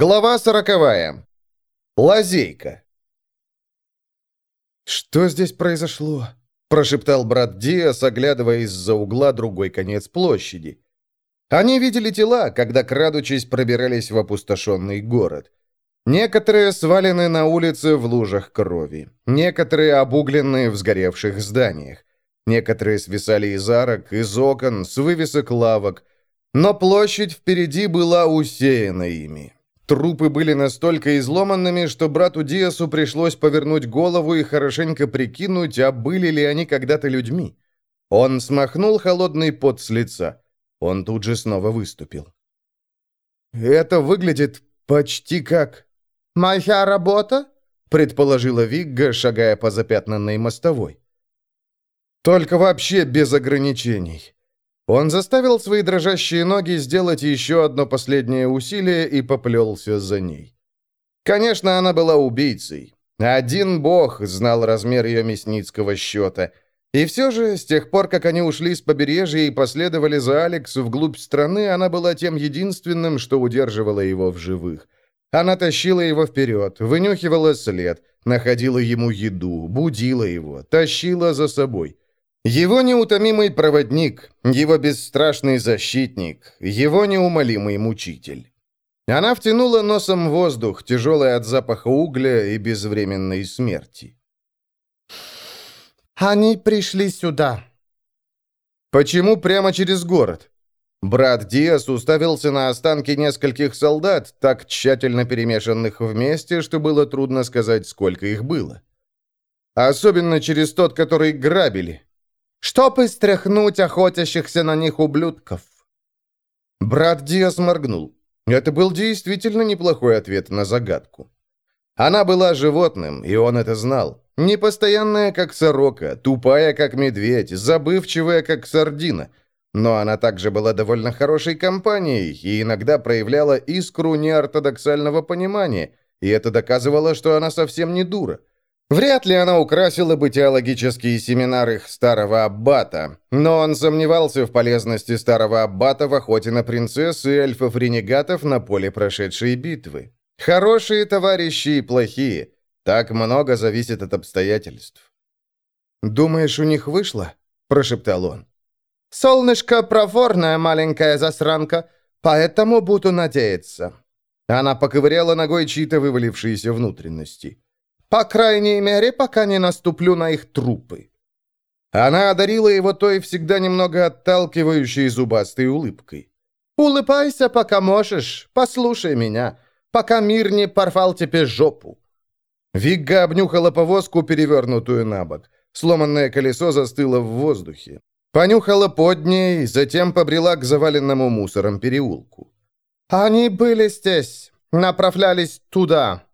Глава сороковая. Лазейка. «Что здесь произошло?» – прошептал брат Диас, оглядывая из-за угла другой конец площади. Они видели тела, когда, крадучись, пробирались в опустошенный город. Некоторые свалены на улице в лужах крови, некоторые обугленные в сгоревших зданиях, некоторые свисали из арок, из окон, с вывесок лавок, но площадь впереди была усеяна ими. Трупы были настолько изломанными, что брату Диасу пришлось повернуть голову и хорошенько прикинуть, а были ли они когда-то людьми. Он смахнул холодный пот с лица. Он тут же снова выступил. «Это выглядит почти как...» «Моя работа?» — предположила Вигга, шагая по запятнанной мостовой. «Только вообще без ограничений». Он заставил свои дрожащие ноги сделать еще одно последнее усилие и поплелся за ней. Конечно, она была убийцей. Один бог знал размер ее мясницкого счета. И все же, с тех пор, как они ушли с побережья и последовали за Алекс вглубь страны, она была тем единственным, что удерживало его в живых. Она тащила его вперед, вынюхивала след, находила ему еду, будила его, тащила за собой. Его неутомимый проводник, его бесстрашный защитник, его неумолимый мучитель. Она втянула носом воздух, тяжелый от запаха угля и безвременной смерти. «Они пришли сюда». «Почему прямо через город?» Брат Диас уставился на останки нескольких солдат, так тщательно перемешанных вместе, что было трудно сказать, сколько их было. Особенно через тот, который грабили чтобы стряхнуть охотящихся на них ублюдков». Брат Диас моргнул. Это был действительно неплохой ответ на загадку. Она была животным, и он это знал. Непостоянная, как сорока, тупая, как медведь, забывчивая, как сардина. Но она также была довольно хорошей компанией и иногда проявляла искру неортодоксального понимания, и это доказывало, что она совсем не дура. Вряд ли она украсила бы теологические семинары их старого аббата, но он сомневался в полезности старого аббата в охоте на принцесс и эльфов-ренегатов на поле прошедшей битвы. Хорошие товарищи и плохие. Так много зависит от обстоятельств. «Думаешь, у них вышло?» – прошептал он. «Солнышко проворная маленькая засранка, поэтому буду надеяться». Она поковыряла ногой чьи-то вывалившиеся внутренности. По крайней мере, пока не наступлю на их трупы». Она одарила его той всегда немного отталкивающей зубастой улыбкой. «Улыбайся, пока можешь. Послушай меня, пока мир не порвал тебе жопу». Вигга обнюхала повозку, перевернутую на бок. Сломанное колесо застыло в воздухе. Понюхала под ней, затем побрела к заваленному мусором переулку. «Они были здесь, направлялись туда.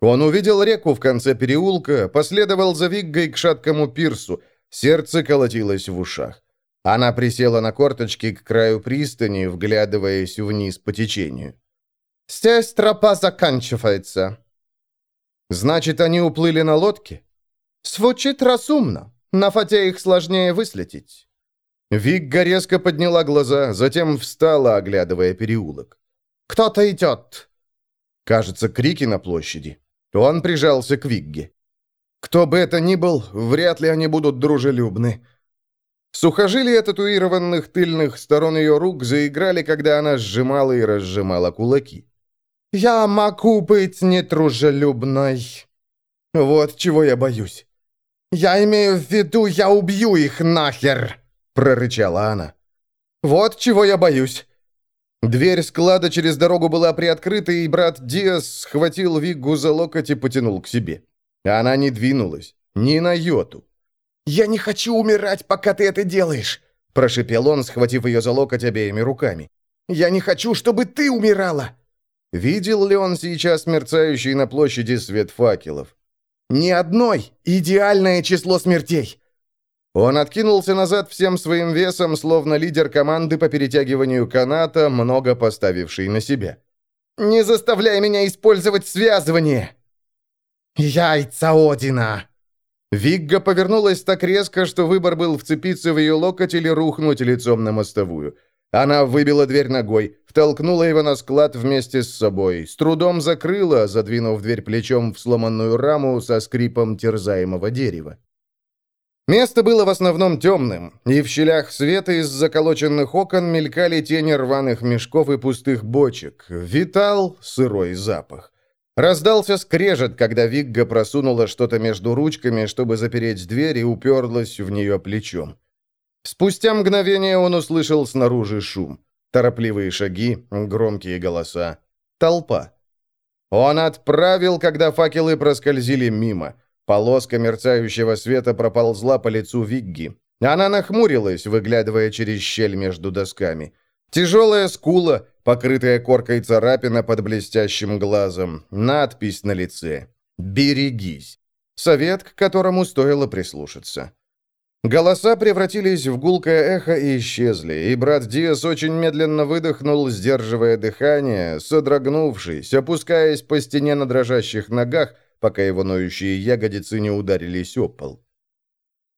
Он увидел реку в конце переулка, последовал за Виггой к шаткому пирсу. Сердце колотилось в ушах. Она присела на корточки к краю пристани, вглядываясь вниз по течению. «Здесь тропа заканчивается». «Значит, они уплыли на лодке?» «Звучит разумно. На фате их сложнее выследить». Вигга резко подняла глаза, затем встала, оглядывая переулок. «Кто-то идет!» Кажется, крики на площади. Он прижался к Вигге. Кто бы это ни был, вряд ли они будут дружелюбны. Сухожилия татуированных тыльных сторон ее рук заиграли, когда она сжимала и разжимала кулаки. «Я могу быть недружелюбной. Вот чего я боюсь. Я имею в виду, я убью их нахер!» прорычала она. «Вот чего я боюсь. Дверь склада через дорогу была приоткрыта, и брат Диас схватил Виггу за локоть и потянул к себе. Она не двинулась, ни на йоту. «Я не хочу умирать, пока ты это делаешь!» Прошипел он, схватив ее за локоть обеими руками. «Я не хочу, чтобы ты умирала!» Видел ли он сейчас мерцающий на площади свет факелов? «Ни одной! Идеальное число смертей! Он откинулся назад всем своим весом, словно лидер команды по перетягиванию каната, много поставивший на себя. «Не заставляй меня использовать связывание!» «Яйца Одина!» Вигга повернулась так резко, что выбор был вцепиться в ее локоть или рухнуть лицом на мостовую. Она выбила дверь ногой, втолкнула его на склад вместе с собой, с трудом закрыла, задвинув дверь плечом в сломанную раму со скрипом терзаемого дерева. Место было в основном темным, и в щелях света из заколоченных окон мелькали тени рваных мешков и пустых бочек. Витал сырой запах. Раздался скрежет, когда Вигга просунула что-то между ручками, чтобы запереть дверь и уперлась в нее плечом. Спустя мгновение он услышал снаружи шум. Торопливые шаги, громкие голоса. Толпа. Он отправил, когда факелы проскользили мимо. Полоска мерцающего света проползла по лицу Вигги. Она нахмурилась, выглядывая через щель между досками. Тяжелая скула, покрытая коркой царапина под блестящим глазом, надпись на лице. «Берегись». Совет, к которому стоило прислушаться. Голоса превратились в гулкое эхо и исчезли, и брат Диас очень медленно выдохнул, сдерживая дыхание, содрогнувшись, опускаясь по стене на дрожащих ногах, пока его ноющие ягодицы не ударились о пол.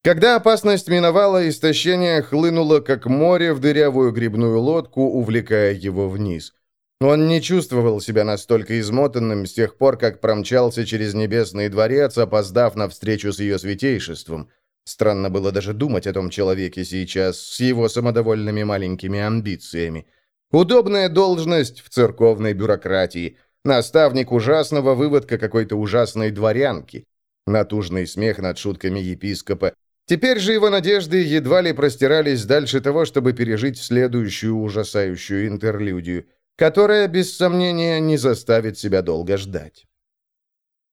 Когда опасность миновала, истощение хлынуло, как море, в дырявую грибную лодку, увлекая его вниз. Он не чувствовал себя настолько измотанным с тех пор, как промчался через небесный дворец, опоздав на встречу с ее святейшеством – Странно было даже думать о том человеке сейчас, с его самодовольными маленькими амбициями. Удобная должность в церковной бюрократии. Наставник ужасного выводка какой-то ужасной дворянки. Натужный смех над шутками епископа. Теперь же его надежды едва ли простирались дальше того, чтобы пережить следующую ужасающую интерлюдию, которая, без сомнения, не заставит себя долго ждать.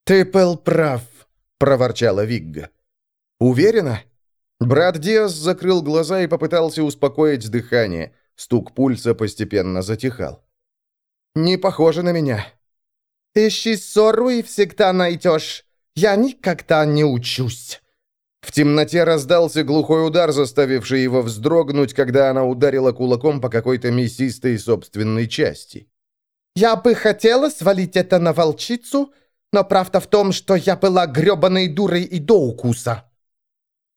«Ты был прав», — проворчала Вигга. «Уверена?» Брат Диас закрыл глаза и попытался успокоить дыхание. Стук пульса постепенно затихал. «Не похоже на меня». «Ищи ссору и всегда найдешь. Я никогда не учусь». В темноте раздался глухой удар, заставивший его вздрогнуть, когда она ударила кулаком по какой-то мясистой собственной части. «Я бы хотела свалить это на волчицу, но правда в том, что я была гребаной дурой и до укуса».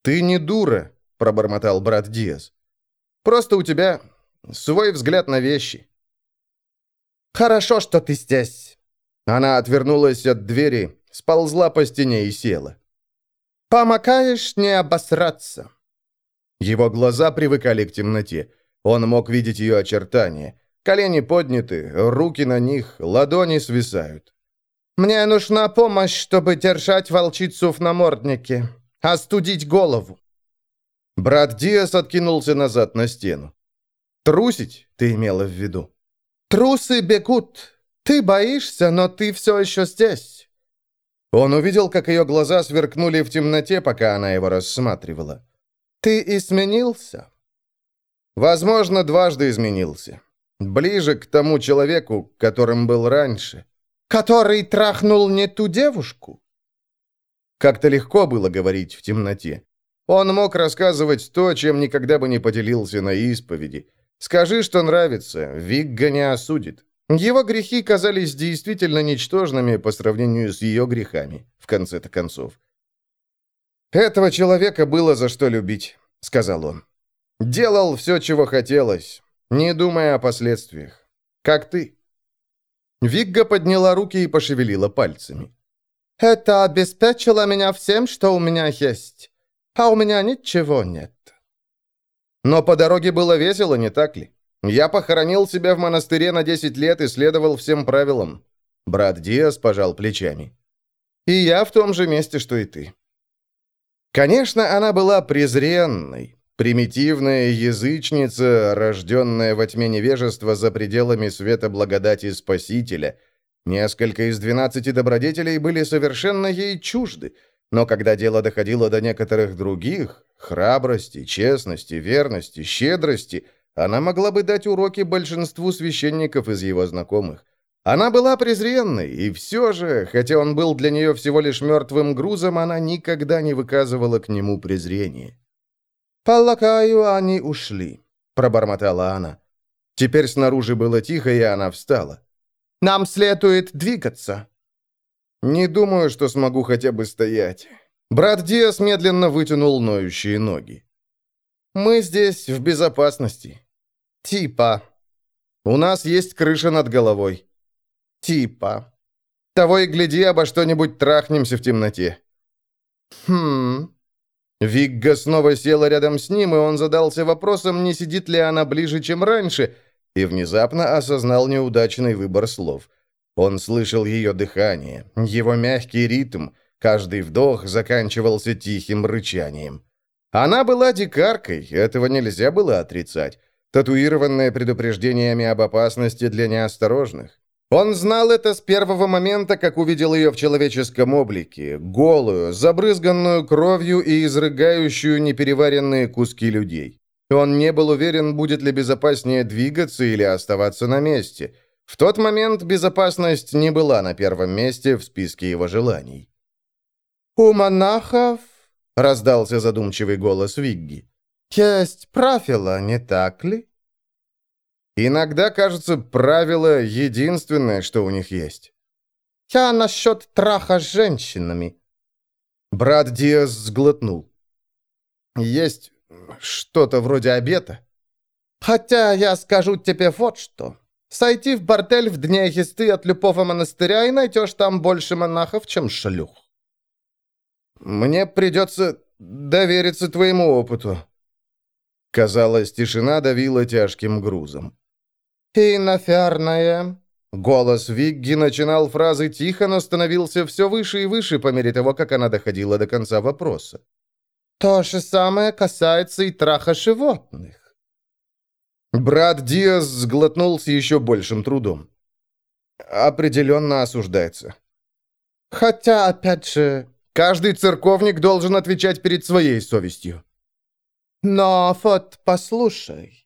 «Ты не дура», — пробормотал брат Диас. «Просто у тебя свой взгляд на вещи». «Хорошо, что ты здесь». Она отвернулась от двери, сползла по стене и села. «Помогаешь не обосраться». Его глаза привыкали к темноте. Он мог видеть ее очертания. Колени подняты, руки на них, ладони свисают. «Мне нужна помощь, чтобы держать волчицу в наморднике. Остудить голову. Брат Диас откинулся назад на стену. «Трусить, ты имела в виду?» «Трусы бегут. Ты боишься, но ты все еще здесь». Он увидел, как ее глаза сверкнули в темноте, пока она его рассматривала. «Ты изменился?» «Возможно, дважды изменился. Ближе к тому человеку, которым был раньше». «Который трахнул не ту девушку?» Как-то легко было говорить в темноте. Он мог рассказывать то, чем никогда бы не поделился на исповеди. Скажи, что нравится, Вигга не осудит. Его грехи казались действительно ничтожными по сравнению с ее грехами, в конце-то концов. «Этого человека было за что любить», — сказал он. «Делал все, чего хотелось, не думая о последствиях. Как ты». Вигга подняла руки и пошевелила пальцами. Это обеспечило меня всем, что у меня есть. А у меня ничего нет. Но по дороге было весело, не так ли? Я похоронил себя в монастыре на 10 лет и следовал всем правилам. Брат Диас пожал плечами. И я в том же месте, что и ты. Конечно, она была презренной, примитивная язычница, рожденная во тьме невежества за пределами света благодати Спасителя — Несколько из двенадцати добродетелей были совершенно ей чужды, но когда дело доходило до некоторых других, храбрости, честности, верности, щедрости, она могла бы дать уроки большинству священников из его знакомых. Она была презренной, и все же, хотя он был для нее всего лишь мертвым грузом, она никогда не выказывала к нему презрения. «Полагаю, они ушли», — пробормотала она. Теперь снаружи было тихо, и она встала. Нам следует двигаться». «Не думаю, что смогу хотя бы стоять». Брат Диас медленно вытянул ноющие ноги. «Мы здесь в безопасности». «Типа». «У нас есть крыша над головой». «Типа». «Того и гляди, обо что-нибудь трахнемся в темноте». «Хм...» Вигга снова села рядом с ним, и он задался вопросом, не сидит ли она ближе, чем раньше, и внезапно осознал неудачный выбор слов. Он слышал ее дыхание, его мягкий ритм, каждый вдох заканчивался тихим рычанием. Она была дикаркой, этого нельзя было отрицать, татуированное предупреждениями об опасности для неосторожных. Он знал это с первого момента, как увидел ее в человеческом облике, голую, забрызганную кровью и изрыгающую непереваренные куски людей. Он не был уверен, будет ли безопаснее двигаться или оставаться на месте. В тот момент безопасность не была на первом месте в списке его желаний. «У монахов», — раздался задумчивый голос Вигги, — «есть правила, не так ли?» Иногда, кажется, правило единственное, что у них есть. Я насчет траха с женщинами. Брат Диас сглотнул. Есть что-то вроде обета. Хотя я скажу тебе вот что. Сойти в бордель в дне езды от любого монастыря и найдешь там больше монахов, чем шлюх. Мне придется довериться твоему опыту. Казалось, тишина давила тяжким грузом. «И, наверное...» Голос Вигги начинал фразы тихо, но становился все выше и выше по мере того, как она доходила до конца вопроса. «То же самое касается и траха животных». Брат Диас сглотнул с еще большим трудом. «Определенно осуждается». «Хотя, опять же...» «Каждый церковник должен отвечать перед своей совестью». «Но вот послушай...»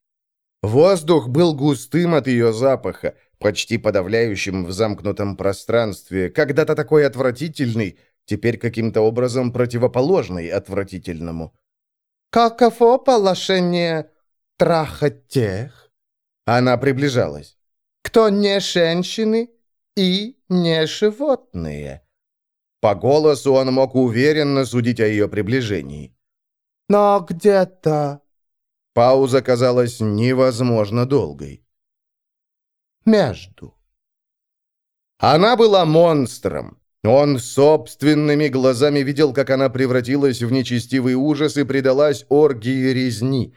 Воздух был густым от ее запаха, почти подавляющим в замкнутом пространстве, когда-то такой отвратительный, теперь каким-то образом противоположный отвратительному. «Каково положение трахать тех?» Она приближалась. «Кто не женщины и не животные?» По голосу он мог уверенно судить о ее приближении. «Но где-то Пауза казалась невозможно долгой. «Между». Она была монстром. Он собственными глазами видел, как она превратилась в нечестивый ужас и предалась оргии резни.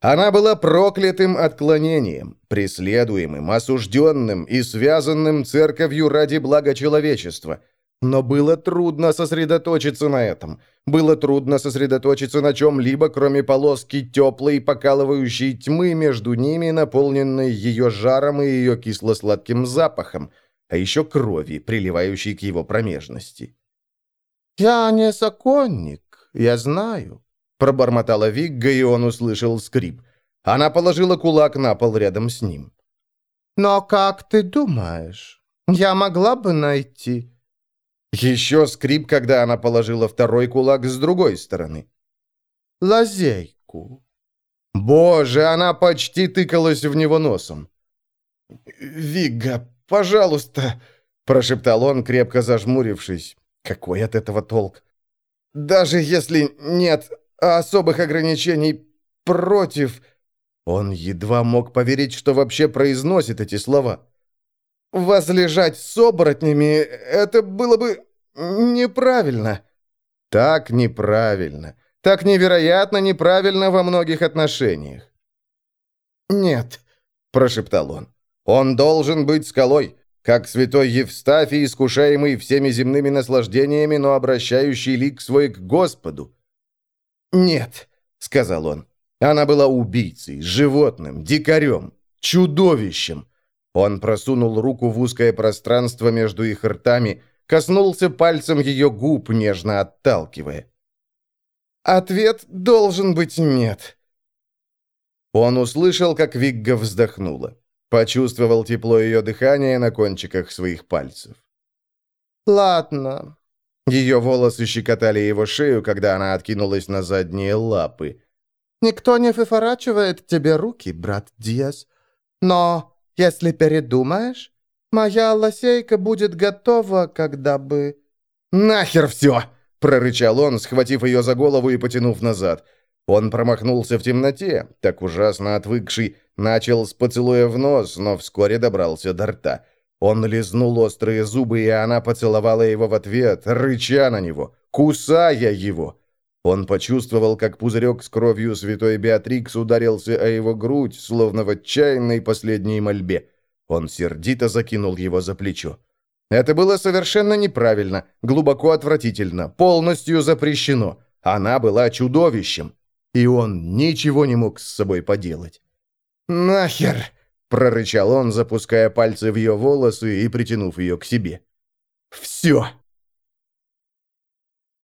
Она была проклятым отклонением, преследуемым, осужденным и связанным церковью ради блага человечества – но было трудно сосредоточиться на этом. Было трудно сосредоточиться на чем-либо, кроме полоски теплой, покалывающей тьмы между ними, наполненной ее жаром и ее кисло-сладким запахом, а еще крови, приливающей к его промежности. «Я не законник, я знаю», — пробормотала Вигга, и он услышал скрип. Она положила кулак на пол рядом с ним. «Но как ты думаешь, я могла бы найти...» Еще скрип, когда она положила второй кулак с другой стороны. Лазейку. Боже, она почти тыкалась в него носом. «Вигга, пожалуйста!» – прошептал он, крепко зажмурившись. «Какой от этого толк? Даже если нет особых ограничений против...» Он едва мог поверить, что вообще произносит эти слова. Возлежать с оборотнями — это было бы неправильно. Так неправильно. Так невероятно неправильно во многих отношениях. «Нет», — прошептал он, — «он должен быть скалой, как святой Евстафий, искушаемый всеми земными наслаждениями, но обращающий лик свой к Господу». «Нет», — сказал он, — «она была убийцей, животным, дикарем, чудовищем, он просунул руку в узкое пространство между их ртами, коснулся пальцем ее губ, нежно отталкивая. «Ответ должен быть нет». Он услышал, как Вигга вздохнула. Почувствовал тепло ее дыхания на кончиках своих пальцев. «Ладно». Ее волосы щекотали его шею, когда она откинулась на задние лапы. «Никто не выворачивает тебе руки, брат Диас. Но если передумаешь, моя лосейка будет готова, когда бы...» «Нахер все!» — прорычал он, схватив ее за голову и потянув назад. Он промахнулся в темноте, так ужасно отвыкший, начал с поцелуя в нос, но вскоре добрался до рта. Он лизнул острые зубы, и она поцеловала его в ответ, рыча на него, кусая его. Он почувствовал, как пузырек с кровью святой Беатрикс ударился о его грудь, словно в отчаянной последней мольбе. Он сердито закинул его за плечо. Это было совершенно неправильно, глубоко отвратительно, полностью запрещено. Она была чудовищем, и он ничего не мог с собой поделать. «Нахер!» — прорычал он, запуская пальцы в ее волосы и притянув ее к себе. «Все!»